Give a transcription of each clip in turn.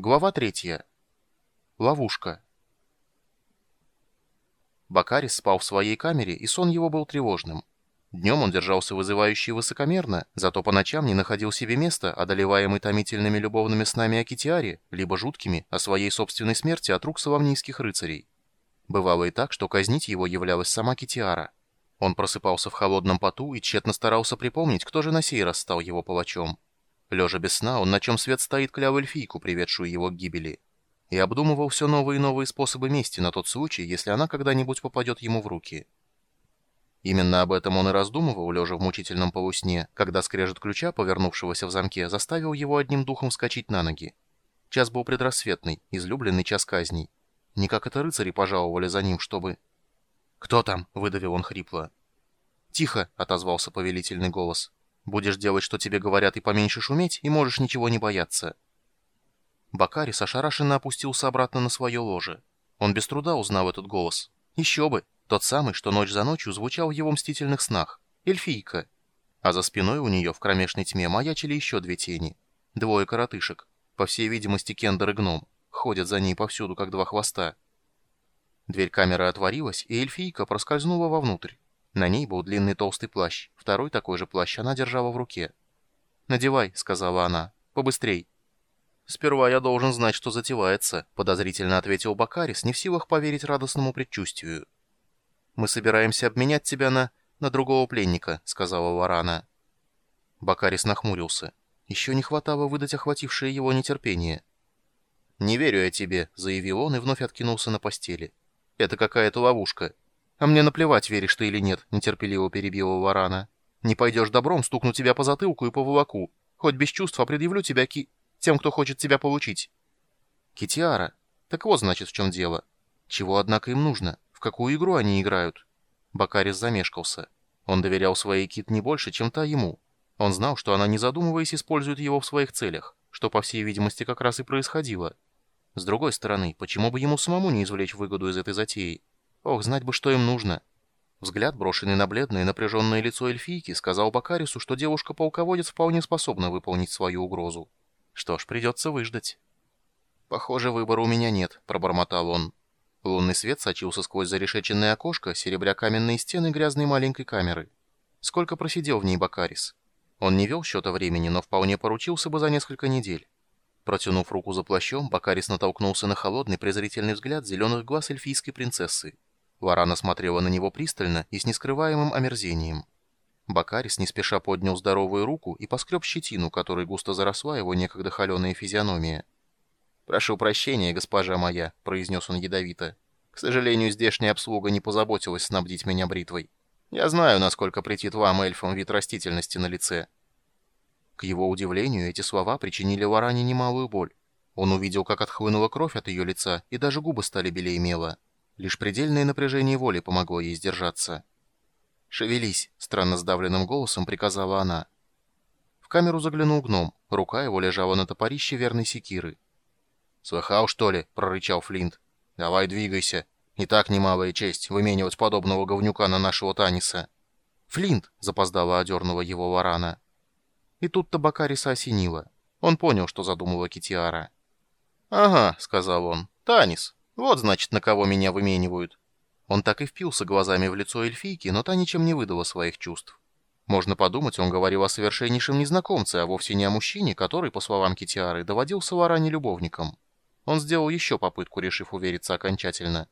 Глава третья. Ловушка. Бакарис спал в своей камере, и сон его был тревожным. Днем он держался вызывающе и высокомерно, зато по ночам не находил себе места, одолеваемый томительными любовными снами о Китиаре, либо жуткими, о своей собственной смерти от рук соломнийских рыцарей. Бывало и так, что казнить его являлась сама Китиара. Он просыпался в холодном поту и тщетно старался припомнить, кто же на сей раз стал его палачом. Лежа без сна, он на чем свет стоит кляв эльфийку, приведшую его к гибели. И обдумывал все новые и новые способы мести на тот случай, если она когда-нибудь попадет ему в руки. Именно об этом он и раздумывал, лежа в мучительном полусне, когда скрежет ключа, повернувшегося в замке, заставил его одним духом вскочить на ноги. Час был предрассветный, излюбленный час казней. Не как это рыцари пожаловали за ним, чтобы... «Кто там?» — выдавил он хрипло. «Тихо!» — отозвался повелительный голос. Будешь делать, что тебе говорят, и поменьше шуметь, и можешь ничего не бояться». Бакарис ошарашенно опустился обратно на свое ложе. Он без труда узнал этот голос. Еще бы, тот самый, что ночь за ночью звучал в его мстительных снах. Эльфийка. А за спиной у нее в кромешной тьме маячили еще две тени. Двое коротышек. По всей видимости, Кендер и Гном. Ходят за ней повсюду, как два хвоста. Дверь камеры отворилась, и эльфийка проскользнула вовнутрь. На ней был длинный толстый плащ, второй такой же плащ она держала в руке. «Надевай», — сказала она, — «побыстрей». «Сперва я должен знать, что затевается», — подозрительно ответил Бакарис, не в силах поверить радостному предчувствию. «Мы собираемся обменять тебя на... на другого пленника», — сказала Варана. Бакарис нахмурился. Еще не хватало выдать охватившее его нетерпение. «Не верю я тебе», — заявил он и вновь откинулся на постели. «Это какая-то ловушка. «А мне наплевать, веришь ты или нет», — нетерпеливо перебила Варана. «Не пойдешь добром, стукну тебя по затылку и по волоку. Хоть без чувств, а предъявлю тебя ки... тем, кто хочет тебя получить». «Китиара. Так вот, значит, в чем дело. Чего, однако, им нужно? В какую игру они играют?» Бакарис замешкался. Он доверял своей кит не больше, чем та ему. Он знал, что она, не задумываясь, использует его в своих целях, что, по всей видимости, как раз и происходило. С другой стороны, почему бы ему самому не извлечь выгоду из этой затеи? Ох, знать бы, что им нужно. Взгляд, брошенный на бледное напряженное лицо эльфийки, сказал Бакарису, что девушка-полководец вполне способна выполнить свою угрозу. Что ж, придется выждать. «Похоже, выбора у меня нет», — пробормотал он. Лунный свет сочился сквозь зарешеченное окошко, серебря каменные стены грязной маленькой камеры. Сколько просидел в ней Бакарис? Он не вел счета времени, но вполне поручился бы за несколько недель. Протянув руку за плащом, Бакарис натолкнулся на холодный презрительный взгляд зеленых глаз эльфийской принцессы. Варана смотрела на него пристально и с нескрываемым омерзением. Бакарис не спеша поднял здоровую руку и поскреб щетину, которой густо заросла его некогда холеная физиономия. «Прошу прощения, госпожа моя», — произнес он ядовито. «К сожалению, здешняя обслуга не позаботилась снабдить меня бритвой. Я знаю, насколько претит вам, эльфам, вид растительности на лице». К его удивлению, эти слова причинили Варане немалую боль. Он увидел, как отхлынула кровь от ее лица, и даже губы стали белее мела. Лишь предельное напряжение воли помогло ей сдержаться. «Шевелись!» — странно сдавленным голосом приказала она. В камеру заглянул гном. Рука его лежала на топорище верной секиры. «Слыхал, что ли?» — прорычал Флинт. «Давай двигайся. И так немалая честь выменивать подобного говнюка на нашего Таниса». «Флинт!» — запоздала одернула его варана. И тут табакариса осенило. Он понял, что задумала Китиара. «Ага», — сказал он, — «Танис, вот, значит, на кого меня выменивают. Он так и впился глазами в лицо эльфийки, но та ничем не выдала своих чувств. Можно подумать, он говорил о совершеннейшем незнакомце, а вовсе не о мужчине, который, по словам Китиары, доводился в любовником. Он сделал еще попытку, решив увериться окончательно.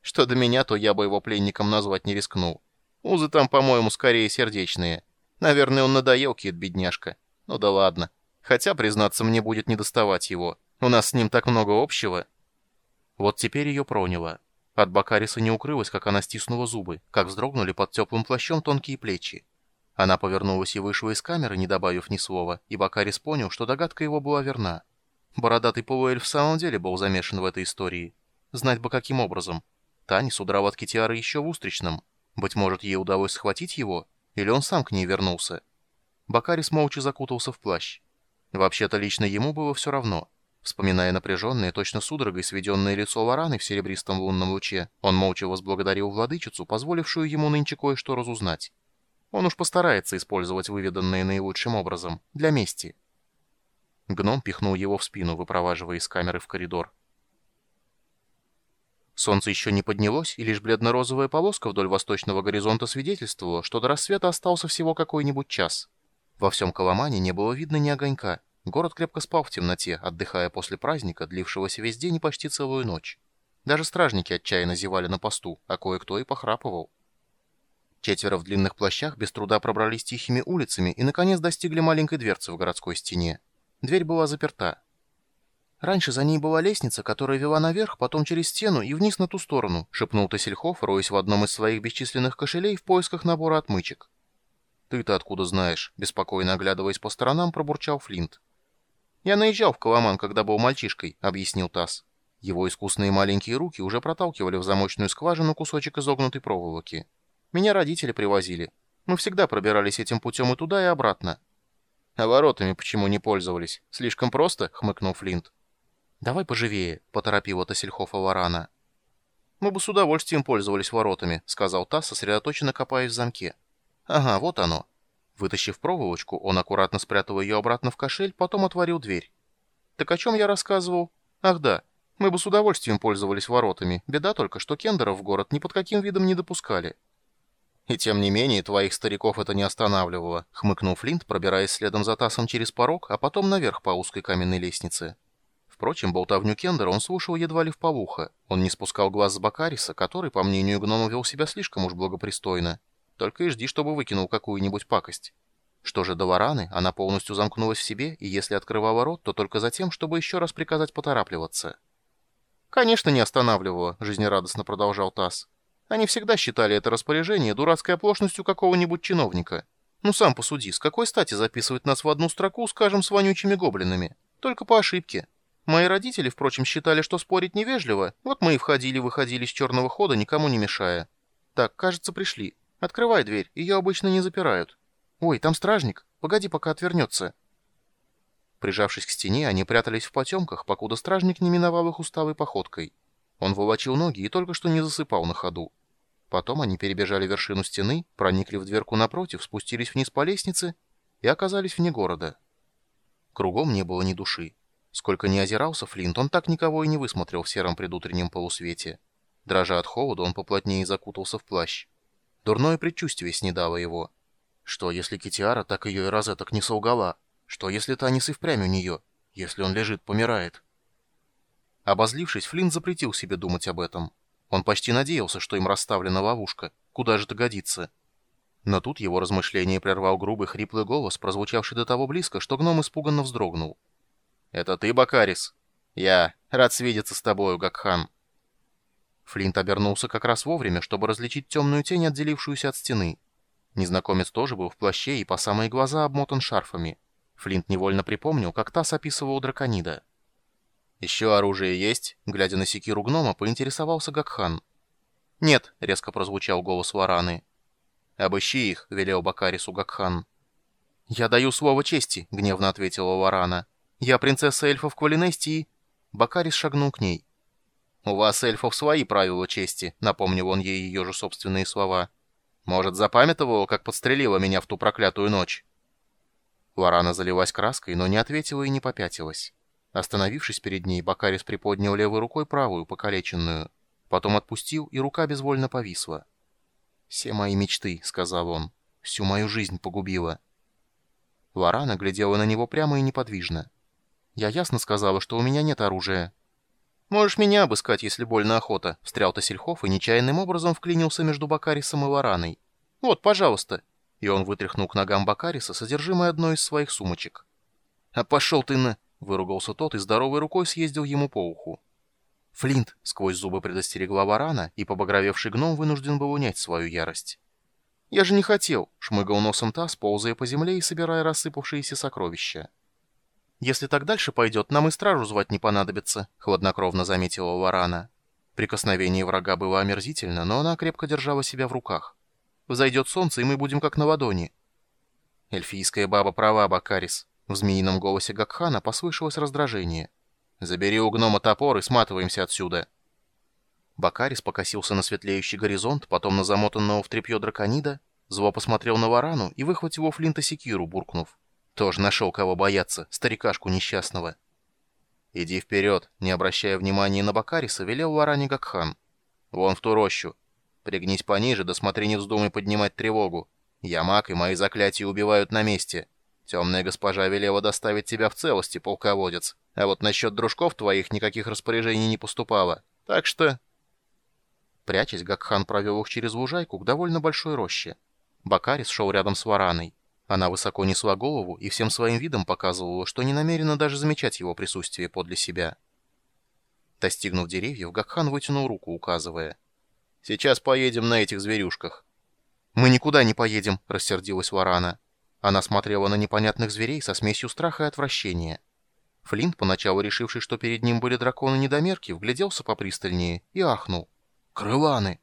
Что до меня, то я бы его пленником назвать не рискнул. Узы там, по-моему, скорее сердечные. Наверное, он надоел, кит, бедняжка. Ну да ладно. Хотя, признаться, мне будет недоставать его. У нас с ним так много общего. Вот теперь ее проняло. От Бакариса не укрылось, как она стиснула зубы, как вздрогнули под теплым плащом тонкие плечи. Она повернулась и вышла из камеры, не добавив ни слова, и Бакарис понял, что догадка его была верна. Бородатый полуэльф в самом деле был замешан в этой истории. Знать бы каким образом. Танис удрал от Китиары еще в Устричном. Быть может, ей удалось схватить его, или он сам к ней вернулся. Бакарис молча закутался в плащ. Вообще-то лично ему было все равно. Вспоминая напряженное, точно судорогой сведенное лицо Вараны в серебристом лунном луче, он молча возблагодарил владычицу, позволившую ему нынче кое-что разузнать. Он уж постарается использовать выведанное наилучшим образом, для мести. Гном пихнул его в спину, выпроваживая из камеры в коридор. Солнце еще не поднялось, и лишь бледно-розовая полоска вдоль восточного горизонта свидетельствовала, что до рассвета остался всего какой-нибудь час. Во всем Коломане не было видно ни огонька. Город крепко спал в темноте, отдыхая после праздника, длившегося весь день и почти целую ночь. Даже стражники отчаянно зевали на посту, а кое-кто и похрапывал. Четверо в длинных плащах без труда пробрались тихими улицами и, наконец, достигли маленькой дверцы в городской стене. Дверь была заперта. «Раньше за ней была лестница, которая вела наверх, потом через стену и вниз на ту сторону», — шепнул Тасельхов, роясь в одном из своих бесчисленных кошелей в поисках набора отмычек. «Ты-то откуда знаешь?» — беспокойно оглядываясь по сторонам, пробурчал Флинт. «Я наезжал в Коломан, когда был мальчишкой», — объяснил Тасс. Его искусные маленькие руки уже проталкивали в замочную скважину кусочек изогнутой проволоки. «Меня родители привозили. Мы всегда пробирались этим путем и туда, и обратно». «А воротами почему не пользовались? Слишком просто?» — хмыкнул Флинт. «Давай поживее», — поторопил это Сельхофа Варана. «Мы бы с удовольствием пользовались воротами», — сказал Тасс, сосредоточенно копаясь в замке. «Ага, вот оно». Вытащив проволочку, он аккуратно спрятал ее обратно в кошель, потом отворил дверь. «Так о чем я рассказывал? Ах да, мы бы с удовольствием пользовались воротами. Беда только, что кендеров в город ни под каким видом не допускали». «И тем не менее, твоих стариков это не останавливало», — хмыкнул Флинт, пробираясь следом за Тассом через порог, а потом наверх по узкой каменной лестнице. Впрочем, болтовню Кендера он слушал едва ли в полухо. Он не спускал глаз с Бакариса, который, по мнению гнома, вел себя слишком уж благопристойно. Только и жди, чтобы выкинул какую-нибудь пакость. Что же до Вараны, она полностью замкнулась в себе, и если открывала рот, то только за тем, чтобы еще раз приказать поторапливаться. «Конечно, не останавливала», — жизнерадостно продолжал Тасс. «Они всегда считали это распоряжение дурацкой оплошностью какого-нибудь чиновника. Ну сам посуди, с какой стати записывать нас в одну строку, скажем, с вонючими гоблинами? Только по ошибке». Мои родители, впрочем, считали, что спорить невежливо, вот мы и входили-выходили с черного хода, никому не мешая. Так, кажется, пришли. Открывай дверь, ее обычно не запирают. Ой, там стражник, погоди, пока отвернется. Прижавшись к стене, они прятались в потемках, покуда стражник не миновал их усталой походкой. Он волочил ноги и только что не засыпал на ходу. Потом они перебежали вершину стены, проникли в дверку напротив, спустились вниз по лестнице и оказались вне города. Кругом не было ни души. Сколько ни озирался Флинт, он так никого и не высмотрел в сером предутреннем полусвете. Дрожа от холода, он поплотнее закутался в плащ. Дурное предчувствие снедало его. Что, если Китиара так ее и розеток не солгала? Что, если Танис и впрямь у нее? Если он лежит, помирает? Обозлившись, Флинт запретил себе думать об этом. Он почти надеялся, что им расставлена ловушка. Куда же это годится? Но тут его размышление прервал грубый хриплый голос, прозвучавший до того близко, что гном испуганно вздрогнул. «Это ты, Бакарис?» «Я. Рад свидеться с тобою, Гакхан». Флинт обернулся как раз вовремя, чтобы различить темную тень, отделившуюся от стены. Незнакомец тоже был в плаще и по самые глаза обмотан шарфами. Флинт невольно припомнил, как Тасс описывал драконида. «Еще оружие есть?» — глядя на секиру гнома, поинтересовался Гакхан. «Нет», — резко прозвучал голос Вараны. «Обыщи их», — велел Бакарису Гакхан. «Я даю слово чести», — гневно ответила Варана. «Я принцесса эльфов Квалинестии». Бакарис шагнул к ней. «У вас, эльфов, свои правила чести», — напомнил он ей ее же собственные слова. «Может, запамятовала, как подстрелила меня в ту проклятую ночь?» Лорана залилась краской, но не ответила и не попятилась. Остановившись перед ней, Бакарис приподнял левой рукой правую, покалеченную. Потом отпустил, и рука безвольно повисла. «Все мои мечты», — сказал он, — «всю мою жизнь погубила». Лорана глядела на него прямо и неподвижно. Я ясно сказала, что у меня нет оружия. «Можешь меня обыскать, если больно охота», — встрял Тасельхов и нечаянным образом вклинился между Бакарисом и Вараной. «Вот, пожалуйста». И он вытряхнул к ногам Бакариса содержимое одной из своих сумочек. «А пошел ты на...» — выругался тот и здоровой рукой съездил ему по уху. «Флинт!» — сквозь зубы предостерегла Варана, и побагровевший гном вынужден был унять свою ярость. «Я же не хотел!» — шмыгал носом таз, ползая по земле и собирая рассыпавшиеся сокровища. «Если так дальше пойдет, нам и стражу звать не понадобится», — хладнокровно заметила Варана. Прикосновение врага было омерзительно, но она крепко держала себя в руках. «Взойдет солнце, и мы будем как на ладони». «Эльфийская баба права, Бакарис». В змеином голосе Гакхана послышалось раздражение. «Забери у гнома топор и сматываемся отсюда». Бакарис покосился на светлеющий горизонт, потом на замотанного в тряпье драконида, зло посмотрел на Варану и выхватил у Флинта секиру, буркнув. Тоже нашел кого бояться, старикашку несчастного. «Иди вперед», — не обращая внимания на Бакариса, велел Варани Гакхан. «Вон в ту рощу. Пригнись пониже, да смотри, не вздумай поднимать тревогу. Я маг, и мои заклятия убивают на месте. Темная госпожа велела доставить тебя в целости, полководец. А вот насчет дружков твоих никаких распоряжений не поступало. Так что...» Прячась, Гакхан провел их через лужайку к довольно большой роще. Бакарис шел рядом с Вараной. Она высоко несла голову и всем своим видом показывала, что не намерена даже замечать его присутствие подле себя. Достигнув деревьев, Гакхан вытянул руку, указывая. «Сейчас поедем на этих зверюшках». «Мы никуда не поедем», — рассердилась Варана. Она смотрела на непонятных зверей со смесью страха и отвращения. Флинт, поначалу решивший, что перед ним были драконы-недомерки, вгляделся попристальнее и ахнул. «Крыланы!»